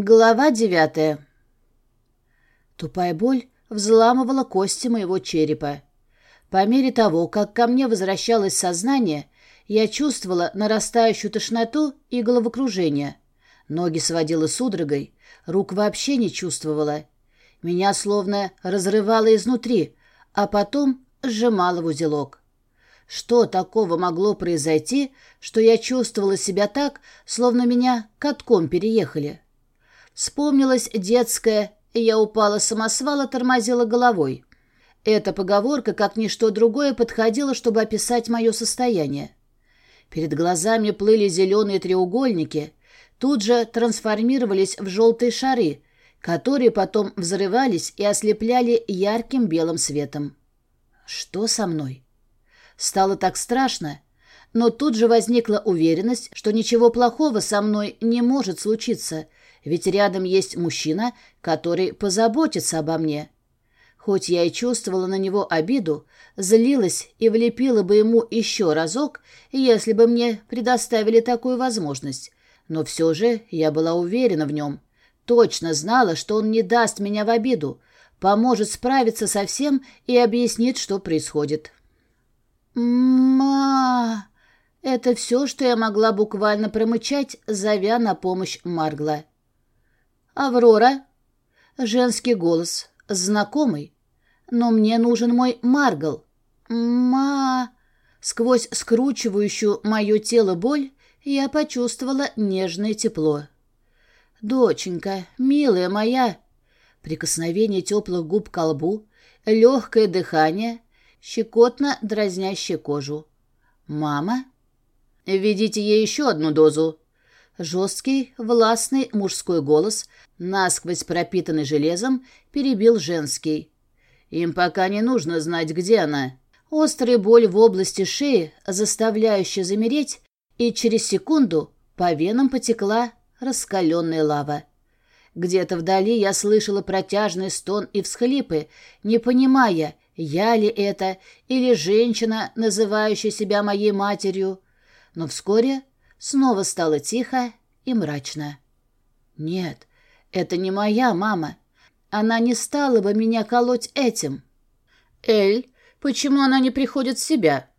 Глава девятая. Тупая боль взламывала кости моего черепа. По мере того, как ко мне возвращалось сознание, я чувствовала нарастающую тошноту и головокружение. Ноги сводила судорогой, рук вообще не чувствовала. Меня словно разрывало изнутри, а потом сжимало в узелок. Что такого могло произойти, что я чувствовала себя так, словно меня катком переехали? Вспомнилась детская, и я упала самосвала, тормозила головой. Эта поговорка, как ничто другое, подходила, чтобы описать мое состояние. Перед глазами плыли зеленые треугольники, тут же трансформировались в желтые шары, которые потом взрывались и ослепляли ярким белым светом. Что со мной? Стало так страшно, но тут же возникла уверенность, что ничего плохого со мной не может случиться — ведь рядом есть мужчина, который позаботится обо мне. Хоть я и чувствовала на него обиду, злилась и влепила бы ему еще разок, если бы мне предоставили такую возможность. Но все же я была уверена в нем. Точно знала, что он не даст меня в обиду, поможет справиться со всем и объяснит, что происходит. «Ма...» Это все, что я могла буквально промычать, зовя на помощь Маргла. «Аврора?» Женский голос, знакомый. «Но мне нужен мой Маргл». «Ма...» Сквозь скручивающую мое тело боль я почувствовала нежное тепло. «Доченька, милая моя!» Прикосновение теплых губ к лбу, легкое дыхание, щекотно дразнящее кожу. «Мама?» «Введите ей еще одну дозу», Жесткий, властный мужской голос, насквозь пропитанный железом, перебил женский. «Им пока не нужно знать, где она». Острая боль в области шеи, заставляющая замереть, и через секунду по венам потекла раскаленная лава. Где-то вдали я слышала протяжный стон и всхлипы, не понимая, я ли это или женщина, называющая себя моей матерью. Но вскоре Снова стало тихо и мрачно. «Нет, это не моя мама. Она не стала бы меня колоть этим». «Эль, почему она не приходит в себя?»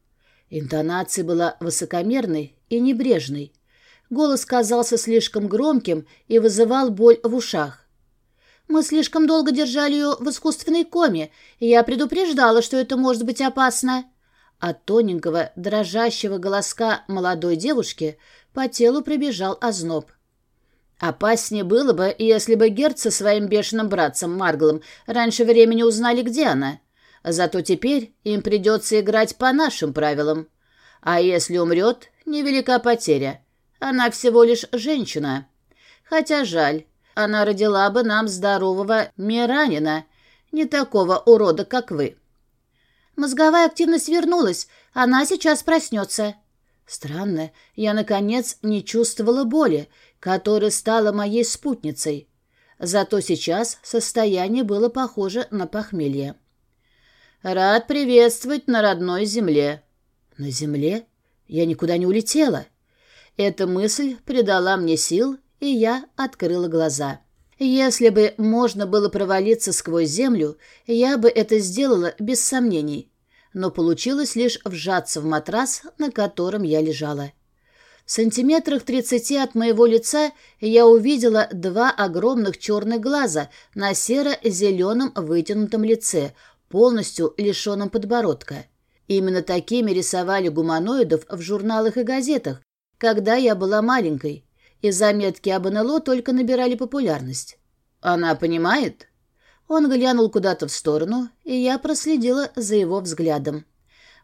Интонация была высокомерной и небрежной. Голос казался слишком громким и вызывал боль в ушах. «Мы слишком долго держали ее в искусственной коме, и я предупреждала, что это может быть опасно». От тоненького, дрожащего голоска молодой девушки по телу пробежал озноб. Опаснее было бы, если бы Герц со своим бешеным братцем Марглом раньше времени узнали, где она. Зато теперь им придется играть по нашим правилам. А если умрет, невелика потеря. Она всего лишь женщина. Хотя жаль, она родила бы нам здорового миранина, не такого урода, как вы. Мозговая активность вернулась. Она сейчас проснется. Странно, я, наконец, не чувствовала боли, которая стала моей спутницей. Зато сейчас состояние было похоже на похмелье. «Рад приветствовать на родной земле». «На земле? Я никуда не улетела». Эта мысль придала мне сил, и я открыла глаза. Если бы можно было провалиться сквозь землю, я бы это сделала без сомнений. Но получилось лишь вжаться в матрас, на котором я лежала. В сантиметрах тридцати от моего лица я увидела два огромных черных глаза на серо-зеленом вытянутом лице, полностью лишенном подбородка. Именно такими рисовали гуманоидов в журналах и газетах, когда я была маленькой и заметки об НЛО только набирали популярность. «Она понимает?» Он глянул куда-то в сторону, и я проследила за его взглядом.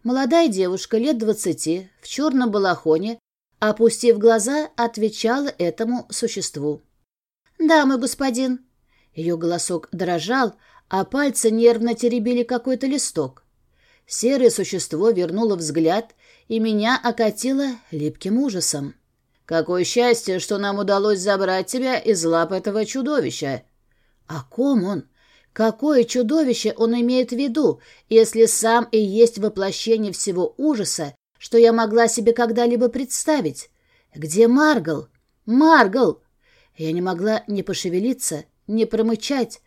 Молодая девушка лет двадцати, в черном балахоне, опустив глаза, отвечала этому существу. «Да, мой господин». Ее голосок дрожал, а пальцы нервно теребили какой-то листок. Серое существо вернуло взгляд, и меня окатило липким ужасом. Какое счастье, что нам удалось забрать тебя из лап этого чудовища. О ком он? Какое чудовище он имеет в виду, если сам и есть воплощение всего ужаса, что я могла себе когда-либо представить? Где Маргал? Маргал! Я не могла ни пошевелиться, ни промычать,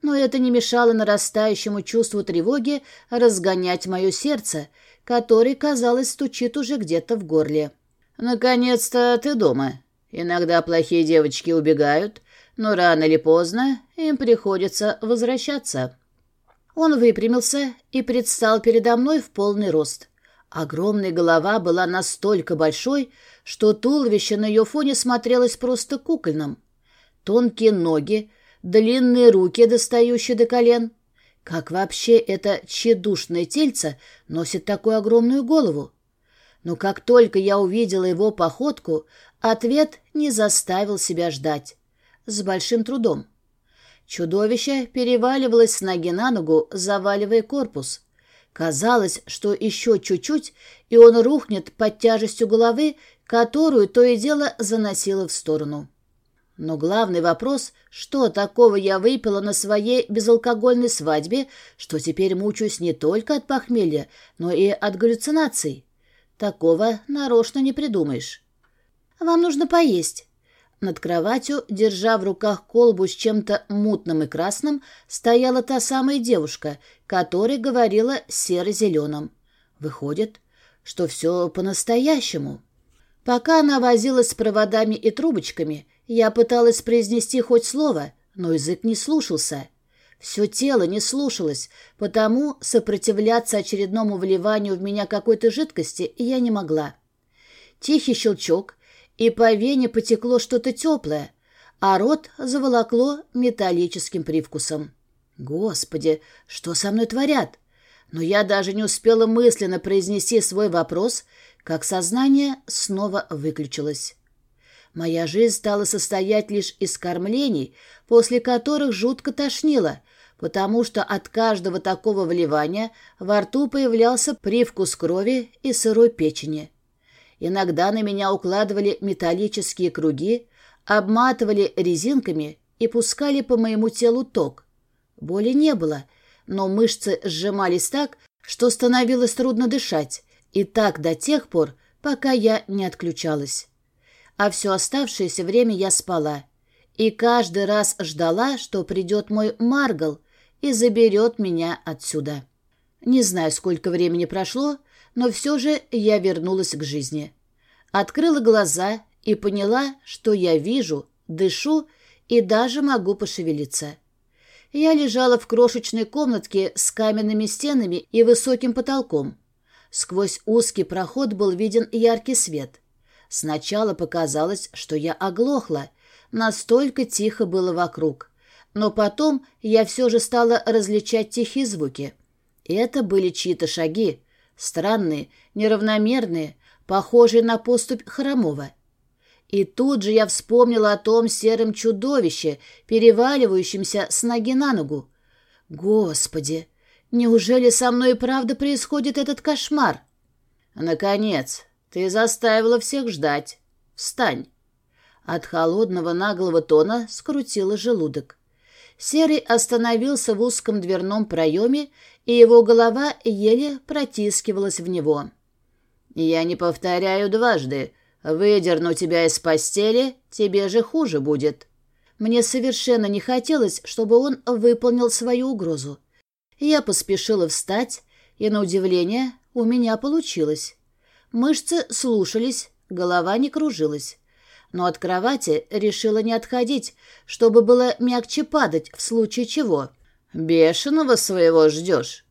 но это не мешало нарастающему чувству тревоги разгонять мое сердце, которое, казалось, стучит уже где-то в горле. «Наконец-то ты дома. Иногда плохие девочки убегают, но рано или поздно им приходится возвращаться». Он выпрямился и предстал передо мной в полный рост. Огромная голова была настолько большой, что туловище на ее фоне смотрелось просто кукольным. Тонкие ноги, длинные руки, достающие до колен. Как вообще это тщедушное тельце носит такую огромную голову? Но как только я увидела его походку, ответ не заставил себя ждать. С большим трудом. Чудовище переваливалось с ноги на ногу, заваливая корпус. Казалось, что еще чуть-чуть, и он рухнет под тяжестью головы, которую то и дело заносило в сторону. Но главный вопрос, что такого я выпила на своей безалкогольной свадьбе, что теперь мучаюсь не только от похмелья, но и от галлюцинаций. Такого нарочно не придумаешь. «Вам нужно поесть». Над кроватью, держа в руках колбу с чем-то мутным и красным, стояла та самая девушка, которая говорила серо-зеленым. Выходит, что все по-настоящему. Пока она возилась с проводами и трубочками, я пыталась произнести хоть слово, но язык не слушался. Все тело не слушалось, потому сопротивляться очередному вливанию в меня какой-то жидкости я не могла. Тихий щелчок, и по вене потекло что-то теплое, а рот заволокло металлическим привкусом. Господи, что со мной творят? Но я даже не успела мысленно произнести свой вопрос, как сознание снова выключилось. Моя жизнь стала состоять лишь из кормлений, после которых жутко тошнило, потому что от каждого такого вливания во рту появлялся привкус крови и сырой печени. Иногда на меня укладывали металлические круги, обматывали резинками и пускали по моему телу ток. Боли не было, но мышцы сжимались так, что становилось трудно дышать, и так до тех пор, пока я не отключалась. А все оставшееся время я спала, и каждый раз ждала, что придет мой Маргал и заберет меня отсюда. Не знаю, сколько времени прошло, но все же я вернулась к жизни. Открыла глаза и поняла, что я вижу, дышу и даже могу пошевелиться. Я лежала в крошечной комнатке с каменными стенами и высоким потолком. Сквозь узкий проход был виден яркий свет. Сначала показалось, что я оглохла, настолько тихо было вокруг. Но потом я все же стала различать тихие звуки. Это были чьи-то шаги, странные, неравномерные, похожие на поступь хромого. И тут же я вспомнила о том сером чудовище, переваливающемся с ноги на ногу. Господи, неужели со мной и правда происходит этот кошмар? Наконец, ты заставила всех ждать. Встань. От холодного наглого тона скрутило желудок. Серый остановился в узком дверном проеме, и его голова еле протискивалась в него. «Я не повторяю дважды. Выдерну тебя из постели, тебе же хуже будет». Мне совершенно не хотелось, чтобы он выполнил свою угрозу. Я поспешила встать, и, на удивление, у меня получилось. Мышцы слушались, голова не кружилась. Но от кровати решила не отходить, чтобы было мягче падать в случае чего. «Бешеного своего ждешь?»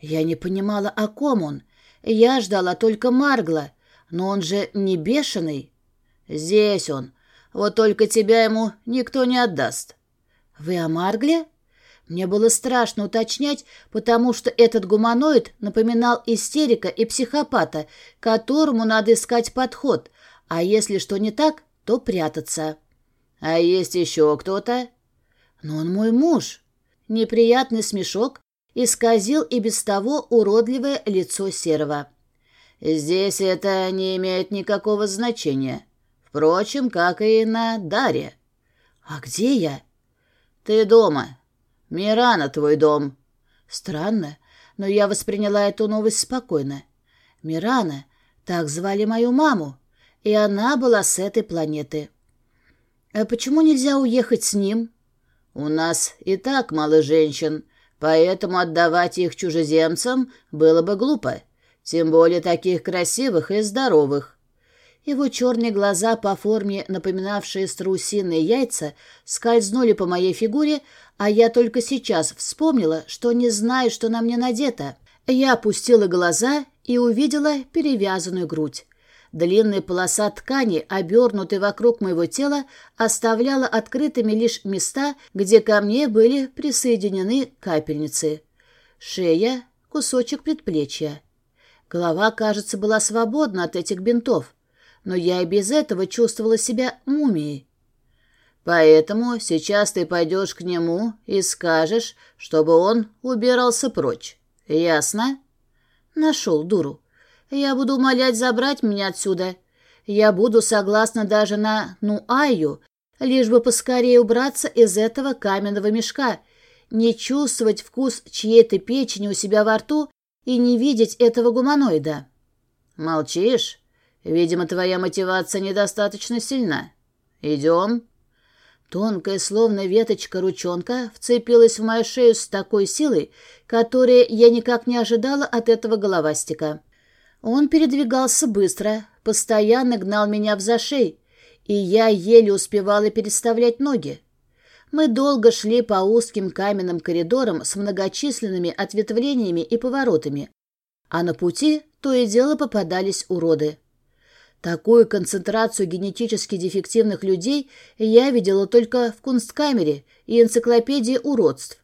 Я не понимала, о ком он. Я ждала только Маргла, но он же не бешеный. Здесь он. Вот только тебя ему никто не отдаст. Вы о Маргле? Мне было страшно уточнять, потому что этот гуманоид напоминал истерика и психопата, которому надо искать подход, а если что не так, то прятаться. А есть еще кто-то? Но он мой муж. Неприятный смешок исказил и без того уродливое лицо Серого. Здесь это не имеет никакого значения. Впрочем, как и на Даре. А где я? Ты дома. Мирана твой дом. Странно, но я восприняла эту новость спокойно. Мирана, так звали мою маму, и она была с этой планеты. «А почему нельзя уехать с ним?» «У нас и так мало женщин, поэтому отдавать их чужеземцам было бы глупо, тем более таких красивых и здоровых». Его черные глаза, по форме напоминавшие страусиные яйца, скользнули по моей фигуре, а я только сейчас вспомнила, что не знаю, что на мне надето. Я опустила глаза и увидела перевязанную грудь. Длинная полоса ткани, обернутая вокруг моего тела, оставляла открытыми лишь места, где ко мне были присоединены капельницы. Шея, кусочек предплечья. Голова, кажется, была свободна от этих бинтов, но я и без этого чувствовала себя мумией. Поэтому сейчас ты пойдешь к нему и скажешь, чтобы он убирался прочь. Ясно? Нашел дуру. Я буду умолять забрать меня отсюда. Я буду согласна даже на Нуаю, лишь бы поскорее убраться из этого каменного мешка, не чувствовать вкус чьей-то печени у себя во рту и не видеть этого гуманоида. Молчишь? Видимо, твоя мотивация недостаточно сильна. Идем. Тонкая, словно веточка ручонка, вцепилась в мою шею с такой силой, которой я никак не ожидала от этого головастика. Он передвигался быстро, постоянно гнал меня в зашей, и я еле успевала переставлять ноги. Мы долго шли по узким каменным коридорам с многочисленными ответвлениями и поворотами, а на пути то и дело попадались уроды. Такую концентрацию генетически дефективных людей я видела только в кунсткамере и энциклопедии уродств.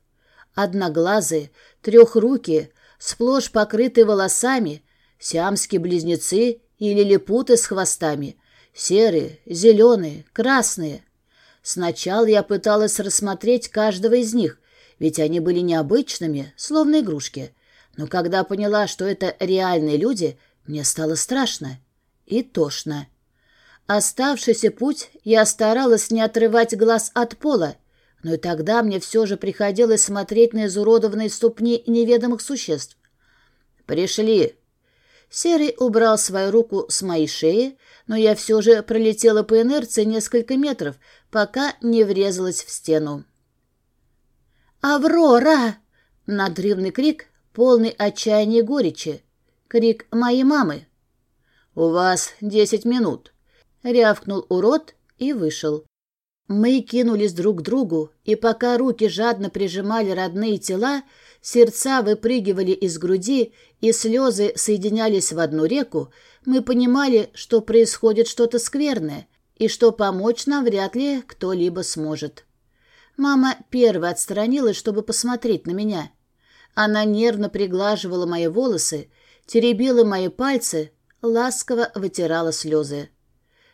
Одноглазые, трехрукие, сплошь покрытые волосами, Сиамские близнецы или лилипуты с хвостами. Серые, зеленые, красные. Сначала я пыталась рассмотреть каждого из них, ведь они были необычными, словно игрушки. Но когда поняла, что это реальные люди, мне стало страшно и тошно. Оставшийся путь я старалась не отрывать глаз от пола, но и тогда мне все же приходилось смотреть на изуродованные ступни неведомых существ. «Пришли!» Серый убрал свою руку с моей шеи, но я все же пролетела по инерции несколько метров, пока не врезалась в стену. «Аврора!» — надрывный крик, полный отчаяния и горечи. Крик моей мамы. «У вас десять минут», — рявкнул урод и вышел. Мы кинулись друг к другу, и пока руки жадно прижимали родные тела, сердца выпрыгивали из груди и слезы соединялись в одну реку, мы понимали, что происходит что-то скверное и что помочь нам вряд ли кто-либо сможет. Мама первая отстранилась, чтобы посмотреть на меня. Она нервно приглаживала мои волосы, теребила мои пальцы, ласково вытирала слезы.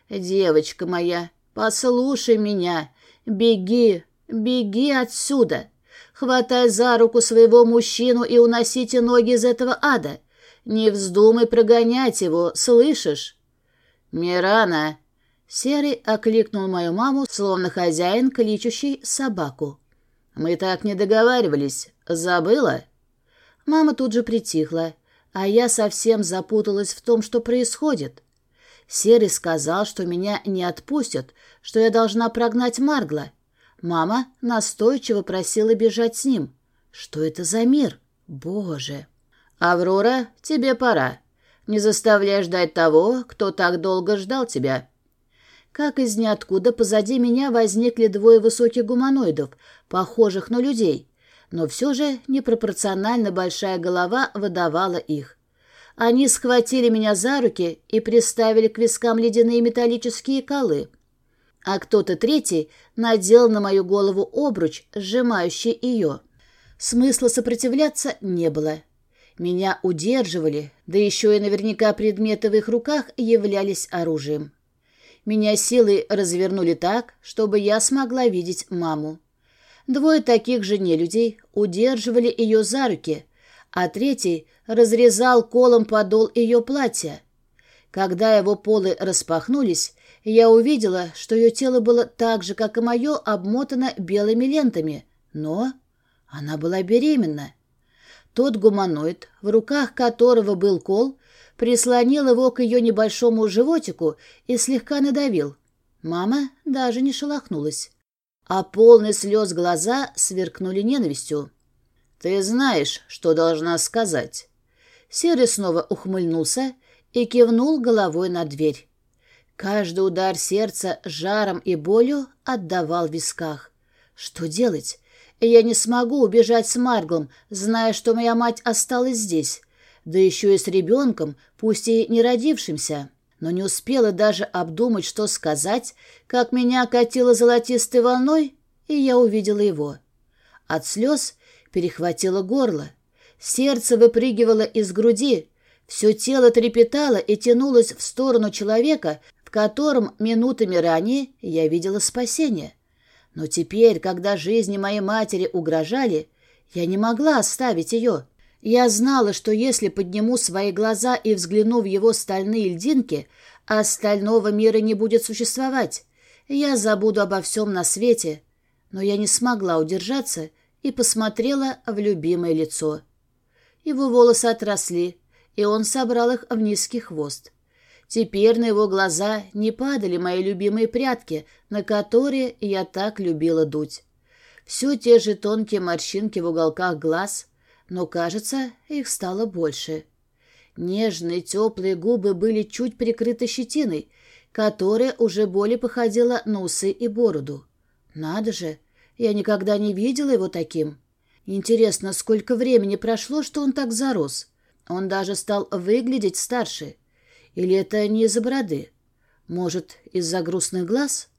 «Девочка моя, послушай меня, беги, беги отсюда!» Хватай за руку своего мужчину и уносите ноги из этого ада. Не вздумай прогонять его, слышишь? Мирана!» Серый окликнул мою маму, словно хозяин, кличущий собаку. «Мы так не договаривались. Забыла?» Мама тут же притихла, а я совсем запуталась в том, что происходит. Серый сказал, что меня не отпустят, что я должна прогнать Маргла. Мама настойчиво просила бежать с ним. Что это за мир? Боже! «Аврора, тебе пора. Не заставляй ждать того, кто так долго ждал тебя». Как из ниоткуда позади меня возникли двое высоких гуманоидов, похожих на людей, но все же непропорционально большая голова выдавала их. Они схватили меня за руки и приставили к вискам ледяные металлические колы — а кто-то третий надел на мою голову обруч, сжимающий ее. Смысла сопротивляться не было. Меня удерживали, да еще и наверняка предметы в их руках являлись оружием. Меня силой развернули так, чтобы я смогла видеть маму. Двое таких же нелюдей удерживали ее за руки, а третий разрезал колом подол ее платья. Когда его полы распахнулись, я увидела, что ее тело было так же, как и мое, обмотано белыми лентами, но она была беременна. Тот гуманоид, в руках которого был кол, прислонил его к ее небольшому животику и слегка надавил. Мама даже не шелохнулась, а полные слез глаза сверкнули ненавистью. «Ты знаешь, что должна сказать». Серый снова ухмыльнулся и кивнул головой на дверь. Каждый удар сердца жаром и болью отдавал в висках. Что делать? Я не смогу убежать с Марглом, зная, что моя мать осталась здесь, да еще и с ребенком, пусть и не родившимся. Но не успела даже обдумать, что сказать, как меня окатило золотистой волной, и я увидела его. От слез перехватило горло. Сердце выпрыгивало из груди, все тело трепетало и тянулось в сторону человека, в котором минутами ранее я видела спасение. Но теперь, когда жизни моей матери угрожали, я не могла оставить ее. Я знала, что если подниму свои глаза и взгляну в его стальные льдинки, остального мира не будет существовать. Я забуду обо всем на свете. Но я не смогла удержаться и посмотрела в любимое лицо. Его волосы отросли, и он собрал их в низкий хвост. Теперь на его глаза не падали мои любимые прятки, на которые я так любила дуть. Все те же тонкие морщинки в уголках глаз, но, кажется, их стало больше. Нежные теплые губы были чуть прикрыты щетиной, которая уже более походила на усы и бороду. Надо же, я никогда не видела его таким. Интересно, сколько времени прошло, что он так зарос. Он даже стал выглядеть старше. Или это не из-за бороды? Может, из-за грустных глаз?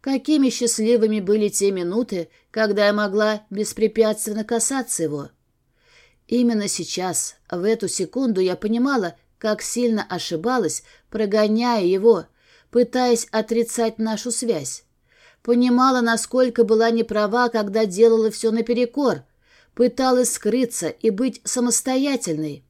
Какими счастливыми были те минуты, когда я могла беспрепятственно касаться его. Именно сейчас, в эту секунду, я понимала, как сильно ошибалась, прогоняя его, пытаясь отрицать нашу связь. Понимала, насколько была неправа, когда делала все наперекор, пыталась скрыться и быть самостоятельной.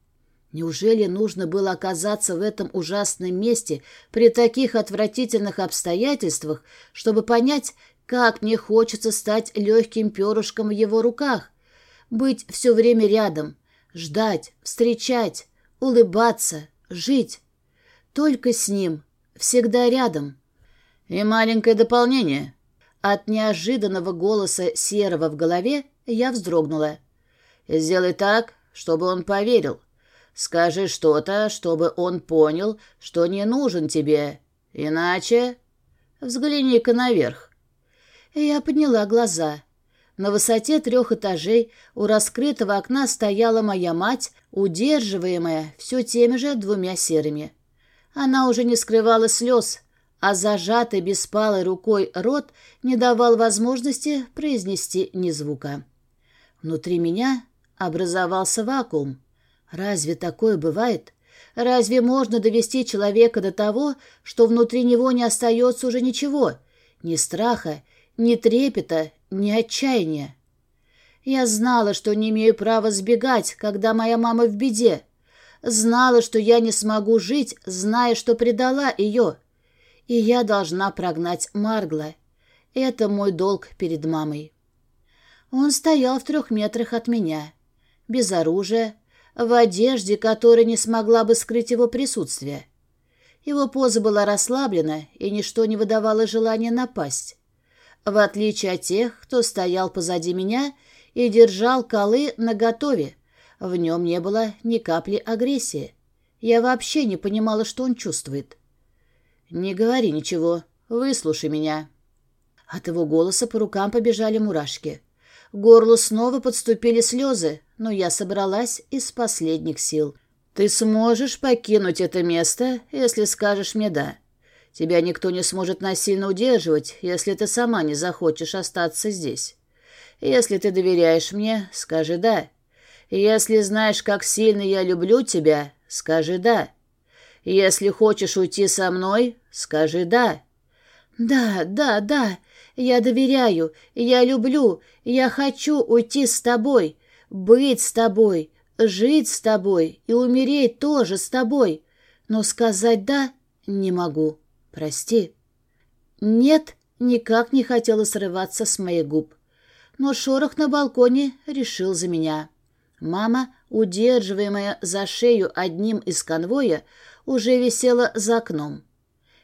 Неужели нужно было оказаться в этом ужасном месте при таких отвратительных обстоятельствах, чтобы понять, как мне хочется стать легким перышком в его руках, быть все время рядом, ждать, встречать, улыбаться, жить. Только с ним, всегда рядом. И маленькое дополнение. От неожиданного голоса Серого в голове я вздрогнула. «Сделай так, чтобы он поверил. Скажи что-то, чтобы он понял, что не нужен тебе. Иначе... Взгляни-ка наверх. Я подняла глаза. На высоте трех этажей у раскрытого окна стояла моя мать, удерживаемая все теми же двумя серыми. Она уже не скрывала слез, а зажатый беспалой рукой рот не давал возможности произнести ни звука. Внутри меня образовался вакуум. Разве такое бывает? Разве можно довести человека до того, что внутри него не остается уже ничего? Ни страха, ни трепета, ни отчаяния. Я знала, что не имею права сбегать, когда моя мама в беде. Знала, что я не смогу жить, зная, что предала ее. И я должна прогнать Маргла. Это мой долг перед мамой. Он стоял в трех метрах от меня, без оружия, в одежде, которая не смогла бы скрыть его присутствие. Его поза была расслаблена, и ничто не выдавало желания напасть. В отличие от тех, кто стоял позади меня и держал колы наготове, в нем не было ни капли агрессии. Я вообще не понимала, что он чувствует. «Не говори ничего, выслушай меня». От его голоса по рукам побежали мурашки. К горлу снова подступили слезы, но я собралась из последних сил. «Ты сможешь покинуть это место, если скажешь мне «да». Тебя никто не сможет насильно удерживать, если ты сама не захочешь остаться здесь. Если ты доверяешь мне, скажи «да». Если знаешь, как сильно я люблю тебя, скажи «да». Если хочешь уйти со мной, скажи «да». «Да, да, да, я доверяю, я люблю, я хочу уйти с тобой, быть с тобой, жить с тобой и умереть тоже с тобой. Но сказать «да» не могу. Прости. «Нет» никак не хотела срываться с моих губ. Но шорох на балконе решил за меня. Мама, удерживаемая за шею одним из конвоя, уже висела за окном.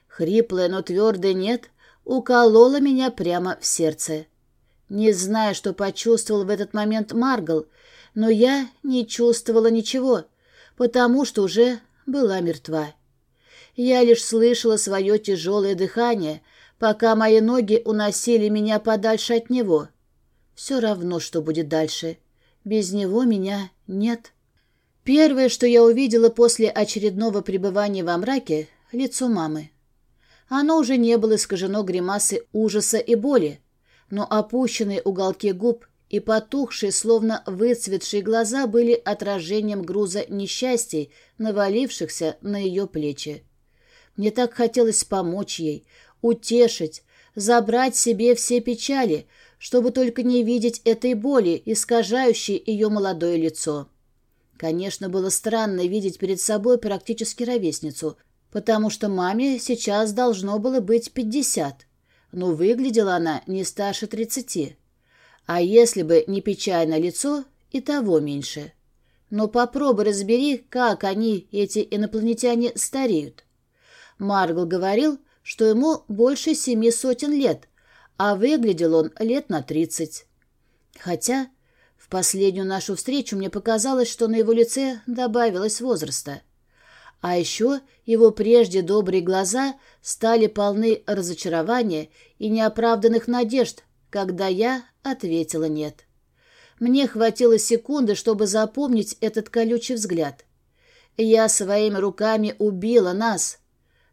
хриплое, но твердое «нет» укололо меня прямо в сердце. Не знаю, что почувствовал в этот момент Маргал, но я не чувствовала ничего, потому что уже была мертва. Я лишь слышала свое тяжелое дыхание, пока мои ноги уносили меня подальше от него. Все равно, что будет дальше. Без него меня нет. Первое, что я увидела после очередного пребывания во мраке — лицо мамы. Оно уже не было искажено гримасы ужаса и боли, но опущенные уголки губ и потухшие, словно выцветшие глаза были отражением груза несчастий, навалившихся на ее плечи. Мне так хотелось помочь ей, утешить, забрать себе все печали, чтобы только не видеть этой боли, искажающей ее молодое лицо. Конечно, было странно видеть перед собой практически ровесницу, потому что маме сейчас должно было быть пятьдесят, но выглядела она не старше тридцати. А если бы не печальное лицо, и того меньше. Но попробуй разбери, как они, эти инопланетяне, стареют. Маргл говорил, что ему больше семи сотен лет, а выглядел он лет на тридцать. Хотя в последнюю нашу встречу мне показалось, что на его лице добавилось возраста. А еще его прежде добрые глаза стали полны разочарования и неоправданных надежд, когда я ответила «нет». Мне хватило секунды, чтобы запомнить этот колючий взгляд. Я своими руками убила нас,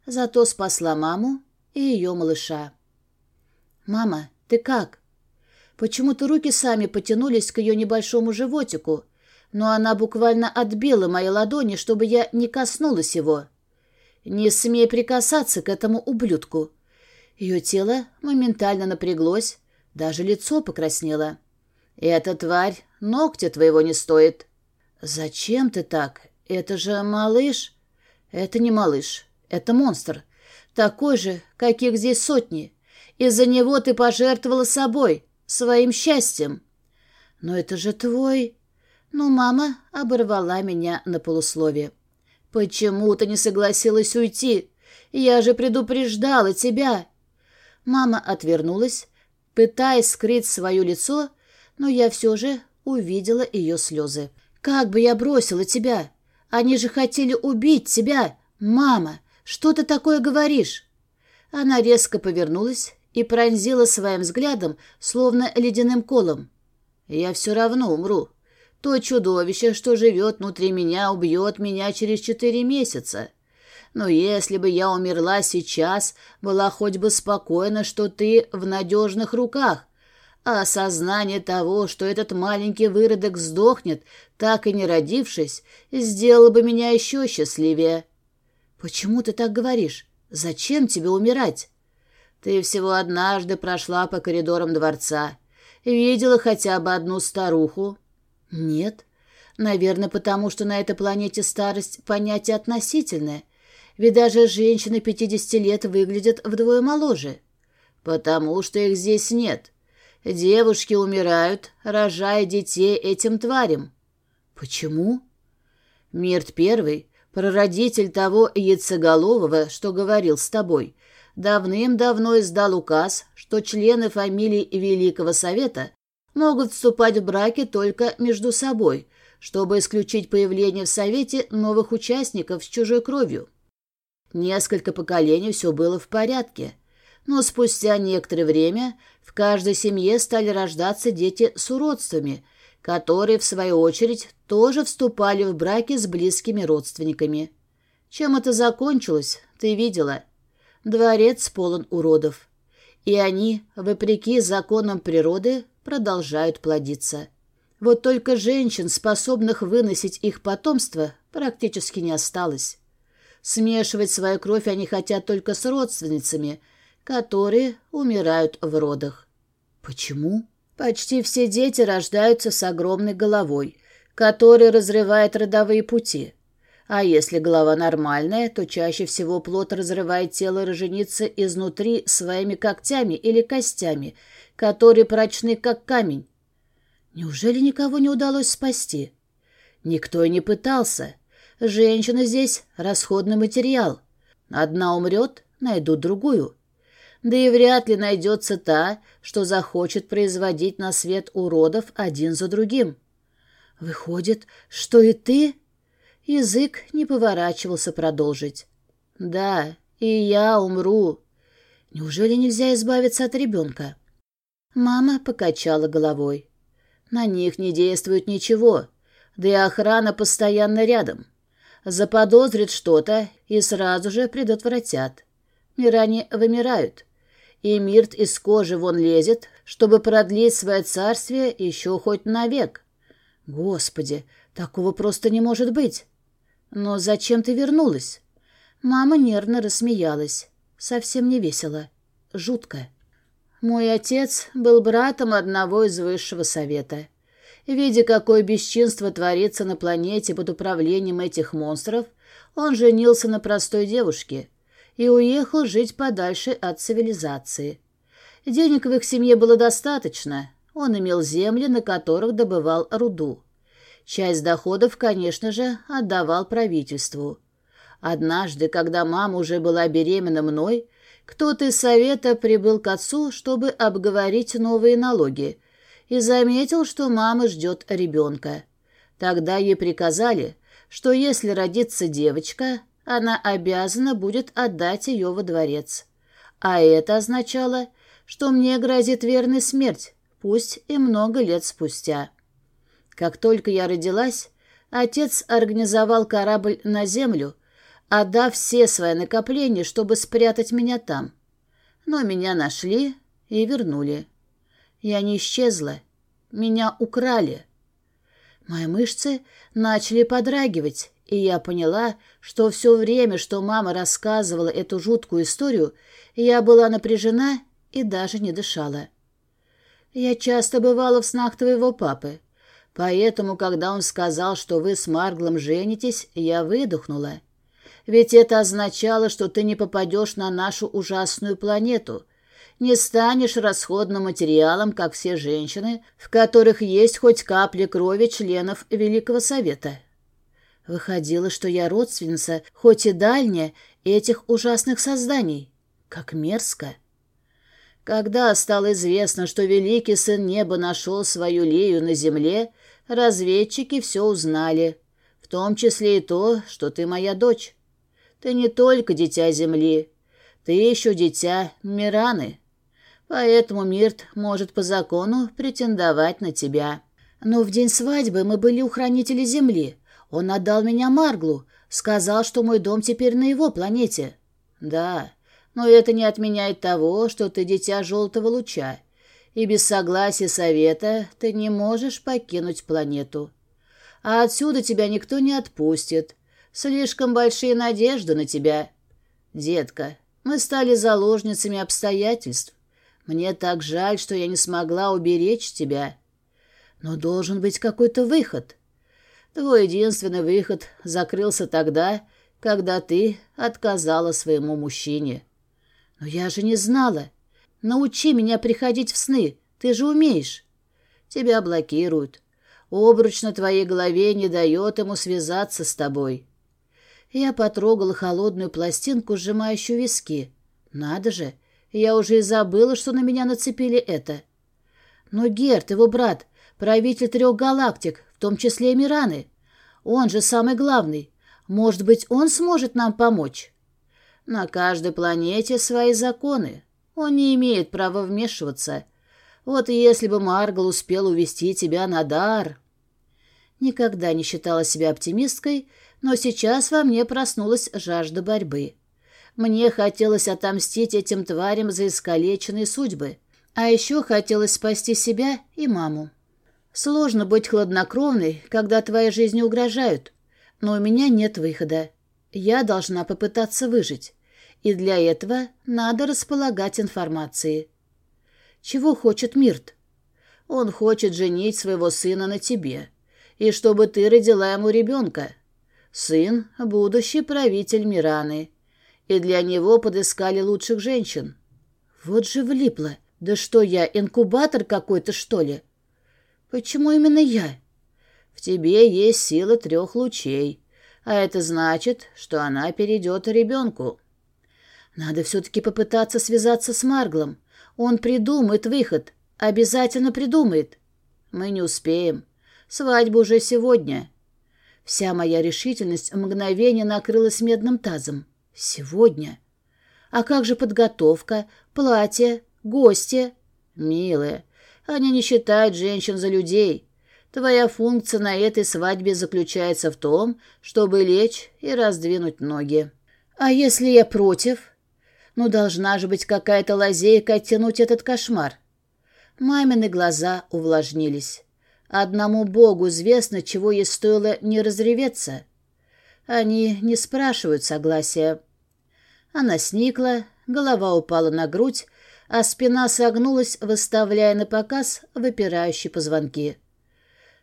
зато спасла маму и ее малыша. «Мама, ты как?» Почему-то руки сами потянулись к ее небольшому животику, но она буквально отбила мои ладони, чтобы я не коснулась его. «Не смей прикасаться к этому ублюдку!» Ее тело моментально напряглось, даже лицо покраснело. «Эта тварь ногтя твоего не стоит». «Зачем ты так? Это же малыш». «Это не малыш. Это монстр. Такой же, каких здесь сотни. Из-за него ты пожертвовала собой, своим счастьем. Но это же твой... Ну, мама оборвала меня на полусловие. Почему ты не согласилась уйти? Я же предупреждала тебя. Мама отвернулась, пытаясь скрыть свое лицо, но я все же увидела ее слезы. «Как бы я бросила тебя? Они же хотели убить тебя, мама! Что ты такое говоришь?» Она резко повернулась и пронзила своим взглядом, словно ледяным колом. «Я все равно умру. То чудовище, что живет внутри меня, убьет меня через четыре месяца. Но если бы я умерла сейчас, была хоть бы спокойна, что ты в надежных руках, а осознание того, что этот маленький выродок сдохнет, так и не родившись, сделало бы меня еще счастливее». «Почему ты так говоришь? Зачем тебе умирать?» «Ты всего однажды прошла по коридорам дворца. Видела хотя бы одну старуху?» «Нет. Наверное, потому что на этой планете старость — понятие относительное. Ведь даже женщины 50 лет выглядят вдвое моложе. Потому что их здесь нет. Девушки умирают, рожая детей этим тварям. Почему? Мирт Первый прародитель того яйцеголового, что говорил с тобой, давным-давно издал указ, что члены фамилии Великого Совета могут вступать в браки только между собой, чтобы исключить появление в Совете новых участников с чужой кровью. Несколько поколений все было в порядке, но спустя некоторое время в каждой семье стали рождаться дети с уродствами – которые, в свою очередь, тоже вступали в браки с близкими родственниками. Чем это закончилось, ты видела. Дворец полон уродов. И они, вопреки законам природы, продолжают плодиться. Вот только женщин, способных выносить их потомство, практически не осталось. Смешивать свою кровь они хотят только с родственницами, которые умирают в родах. Почему? Почти все дети рождаются с огромной головой, которая разрывает родовые пути. А если голова нормальная, то чаще всего плод разрывает тело роженицы изнутри своими когтями или костями, которые прочны, как камень. Неужели никого не удалось спасти? Никто и не пытался. Женщина здесь — расходный материал. Одна умрет, найдут другую. Да и вряд ли найдется та, что захочет производить на свет уродов один за другим. Выходит, что и ты? Язык не поворачивался продолжить. Да, и я умру. Неужели нельзя избавиться от ребенка? Мама покачала головой. На них не действует ничего, да и охрана постоянно рядом. Заподозрит что-то и сразу же предотвратят. Миране вымирают, и Мирт из кожи вон лезет, чтобы продлить свое царствие еще хоть навек. Господи, такого просто не может быть. Но зачем ты вернулась? Мама нервно рассмеялась. Совсем не весело. Жутко. Мой отец был братом одного из высшего совета. Видя, какое бесчинство творится на планете под управлением этих монстров, он женился на простой девушке и уехал жить подальше от цивилизации. Денег в их семье было достаточно, он имел земли, на которых добывал руду. Часть доходов, конечно же, отдавал правительству. Однажды, когда мама уже была беременна мной, кто-то из совета прибыл к отцу, чтобы обговорить новые налоги, и заметил, что мама ждет ребенка. Тогда ей приказали, что если родится девочка, она обязана будет отдать ее во дворец. А это означало, что мне грозит верная смерть, пусть и много лет спустя. Как только я родилась, отец организовал корабль на землю, отдав все свои накопления, чтобы спрятать меня там. Но меня нашли и вернули. Я не исчезла. Меня украли. Мои мышцы начали подрагивать, и я поняла, что все время, что мама рассказывала эту жуткую историю, я была напряжена и даже не дышала. Я часто бывала в снах твоего папы, поэтому, когда он сказал, что вы с Марглом женитесь, я выдохнула. Ведь это означало, что ты не попадешь на нашу ужасную планету, не станешь расходным материалом, как все женщины, в которых есть хоть капля крови членов Великого Совета. Выходило, что я родственница, хоть и дальняя, этих ужасных созданий. Как мерзко. Когда стало известно, что великий сын неба нашел свою Лею на земле, разведчики все узнали, в том числе и то, что ты моя дочь. Ты не только дитя земли, ты еще дитя Мираны. Поэтому Мирт может по закону претендовать на тебя. Но в день свадьбы мы были у хранителя земли. Он отдал меня Марглу, сказал, что мой дом теперь на его планете. Да, но это не отменяет того, что ты дитя желтого луча, и без согласия совета ты не можешь покинуть планету. А отсюда тебя никто не отпустит. Слишком большие надежды на тебя. Детка, мы стали заложницами обстоятельств. Мне так жаль, что я не смогла уберечь тебя. Но должен быть какой-то выход. Твой единственный выход закрылся тогда, когда ты отказала своему мужчине. «Но я же не знала. Научи меня приходить в сны, ты же умеешь». «Тебя блокируют. Обруч на твоей голове не дает ему связаться с тобой». Я потрогала холодную пластинку, сжимающую виски. «Надо же, я уже и забыла, что на меня нацепили это». «Но Герт, его брат, правитель трех галактик, в том числе и Мираны. Он же самый главный. Может быть, он сможет нам помочь?» На каждой планете свои законы. Он не имеет права вмешиваться. Вот если бы Маргал успел увести тебя на дар... Никогда не считала себя оптимисткой, но сейчас во мне проснулась жажда борьбы. Мне хотелось отомстить этим тварям за искалеченные судьбы, а еще хотелось спасти себя и маму. Сложно быть хладнокровной, когда твоей жизни угрожают, но у меня нет выхода. Я должна попытаться выжить и для этого надо располагать информацией. Чего хочет Мирт? Он хочет женить своего сына на тебе, и чтобы ты родила ему ребенка. Сын — будущий правитель Мираны, и для него подыскали лучших женщин. Вот же влипло. Да что я, инкубатор какой-то, что ли? Почему именно я? В тебе есть сила трех лучей, а это значит, что она перейдет ребенку. Надо все-таки попытаться связаться с Марглом. Он придумает выход. Обязательно придумает. Мы не успеем. Свадьба уже сегодня. Вся моя решительность в мгновение накрылась медным тазом. Сегодня. А как же подготовка, платье, гости? Милая, они не считают женщин за людей. Твоя функция на этой свадьбе заключается в том, чтобы лечь и раздвинуть ноги. А если я против? Ну, должна же быть какая-то лазейка оттянуть этот кошмар. Мамины глаза увлажнились. Одному Богу известно, чего ей стоило не разреветься. Они не спрашивают согласия. Она сникла, голова упала на грудь, а спина согнулась, выставляя на показ выпирающие позвонки.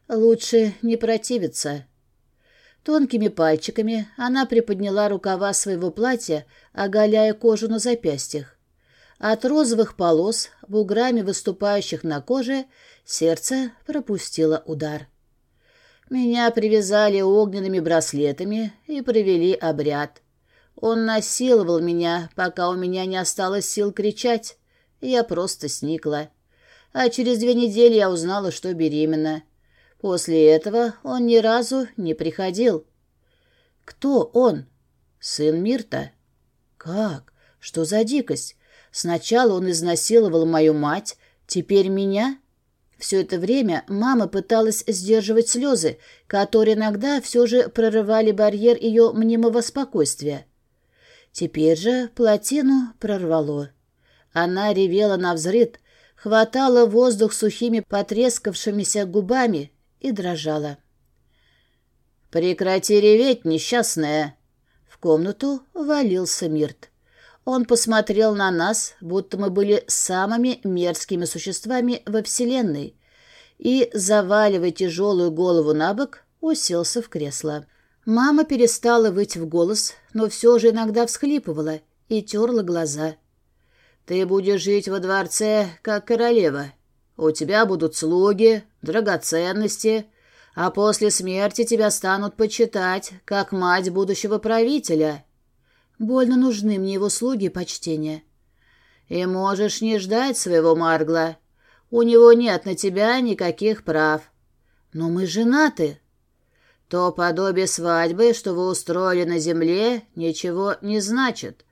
Лучше не противиться. Тонкими пальчиками она приподняла рукава своего платья, оголяя кожу на запястьях. От розовых полос, буграми выступающих на коже, сердце пропустило удар. Меня привязали огненными браслетами и провели обряд. Он насиловал меня, пока у меня не осталось сил кричать. Я просто сникла. А через две недели я узнала, что беременна. После этого он ни разу не приходил. Кто он? Сын Мирта. Как? Что за дикость? Сначала он изнасиловал мою мать, теперь меня? Все это время мама пыталась сдерживать слезы, которые иногда все же прорывали барьер ее мнимого спокойствия. Теперь же плотину прорвало. Она ревела на взрыд, хватала воздух сухими потрескавшимися губами, и дрожала. «Прекрати реветь, несчастная!» В комнату валился Мирт. Он посмотрел на нас, будто мы были самыми мерзкими существами во Вселенной, и, заваливая тяжелую голову на бок, уселся в кресло. Мама перестала выть в голос, но все же иногда всхлипывала и терла глаза. «Ты будешь жить во дворце, как королева. У тебя будут слуги, драгоценности, а после смерти тебя станут почитать, как мать будущего правителя. Больно нужны мне его слуги и почтения. И можешь не ждать своего Маргла. У него нет на тебя никаких прав. Но мы женаты. То подобие свадьбы, что вы устроили на Земле, ничего не значит.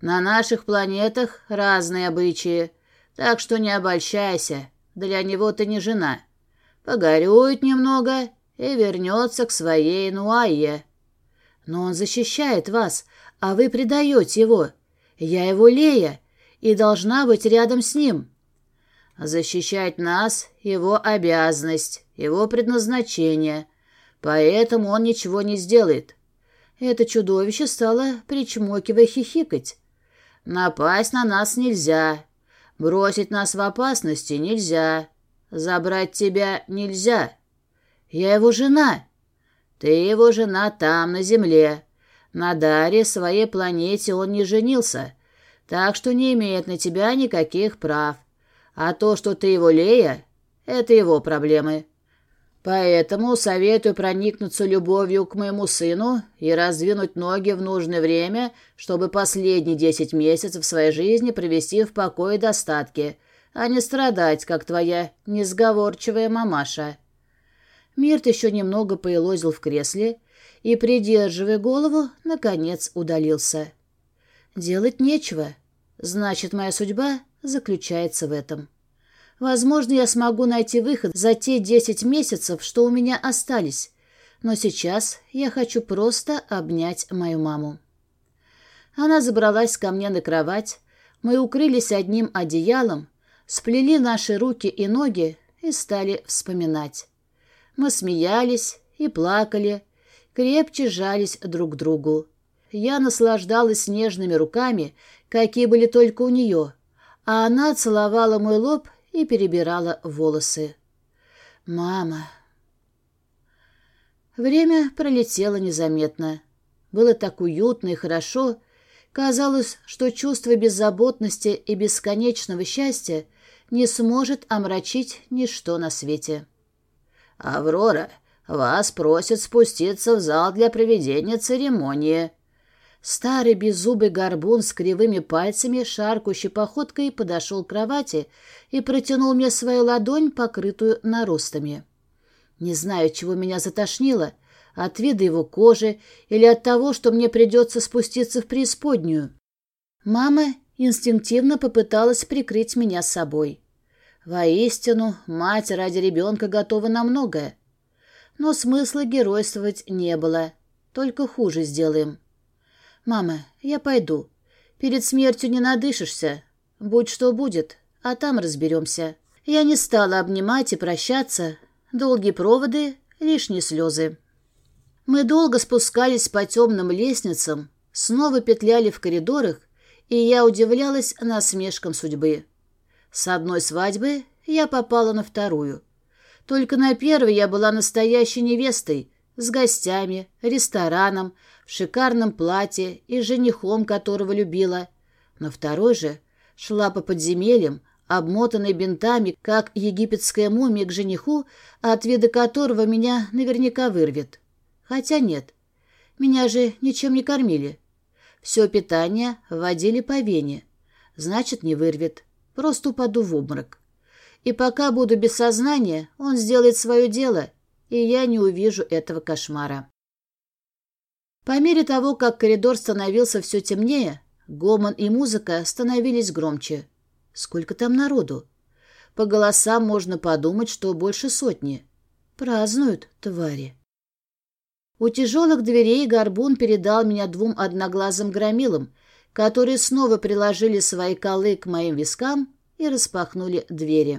На наших планетах разные обычаи, так что не обольщайся. Для него ты не жена. Погорюет немного и вернется к своей Нуае. Но он защищает вас, а вы предаете его. Я его Лея и должна быть рядом с ним. Защищать нас — его обязанность, его предназначение, поэтому он ничего не сделает. Это чудовище стало, причмокивая, хихикать. Напасть на нас нельзя, Бросить нас в опасности нельзя. Забрать тебя нельзя. Я его жена. Ты его жена там, на земле. На Даре, своей планете, он не женился, так что не имеет на тебя никаких прав. А то, что ты его Лея, это его проблемы. Поэтому советую проникнуться любовью к моему сыну и раздвинуть ноги в нужное время, чтобы последние десять месяцев своей жизни провести в покое и достатке, а не страдать, как твоя несговорчивая мамаша». Мирт еще немного поелозил в кресле и, придерживая голову, наконец удалился. «Делать нечего. Значит, моя судьба заключается в этом». Возможно, я смогу найти выход за те десять месяцев, что у меня остались. Но сейчас я хочу просто обнять мою маму. Она забралась ко мне на кровать, мы укрылись одним одеялом, сплели наши руки и ноги и стали вспоминать. Мы смеялись и плакали, крепче жались друг к другу. Я наслаждалась нежными руками, какие были только у нее, а она целовала мой лоб и перебирала волосы. «Мама!» Время пролетело незаметно. Было так уютно и хорошо. Казалось, что чувство беззаботности и бесконечного счастья не сможет омрачить ничто на свете. «Аврора, вас просят спуститься в зал для проведения церемонии». Старый беззубый горбун с кривыми пальцами, шаркающей походкой, подошел к кровати и протянул мне свою ладонь, покрытую наростами. Не знаю, чего меня затошнило, от вида его кожи или от того, что мне придется спуститься в преисподнюю. Мама инстинктивно попыталась прикрыть меня собой. Воистину, мать ради ребенка готова на многое. Но смысла геройствовать не было, только хуже сделаем. «Мама, я пойду. Перед смертью не надышишься. Будь что будет, а там разберемся». Я не стала обнимать и прощаться. Долгие проводы, лишние слезы. Мы долго спускались по темным лестницам, снова петляли в коридорах, и я удивлялась насмешкам судьбы. С одной свадьбы я попала на вторую. Только на первой я была настоящей невестой, с гостями, рестораном, в шикарном платье и женихом, которого любила. На второй же шла по подземельям, обмотанной бинтами, как египетская мумия к жениху, от вида которого меня наверняка вырвет. Хотя нет, меня же ничем не кормили. Все питание вводили по вене. Значит, не вырвет. Просто упаду в обморок. И пока буду без сознания, он сделает свое дело, и я не увижу этого кошмара. По мере того, как коридор становился все темнее, гомон и музыка становились громче. Сколько там народу? По голосам можно подумать, что больше сотни. Празднуют, твари. У тяжелых дверей Горбун передал меня двум одноглазым громилам, которые снова приложили свои колы к моим вискам и распахнули двери.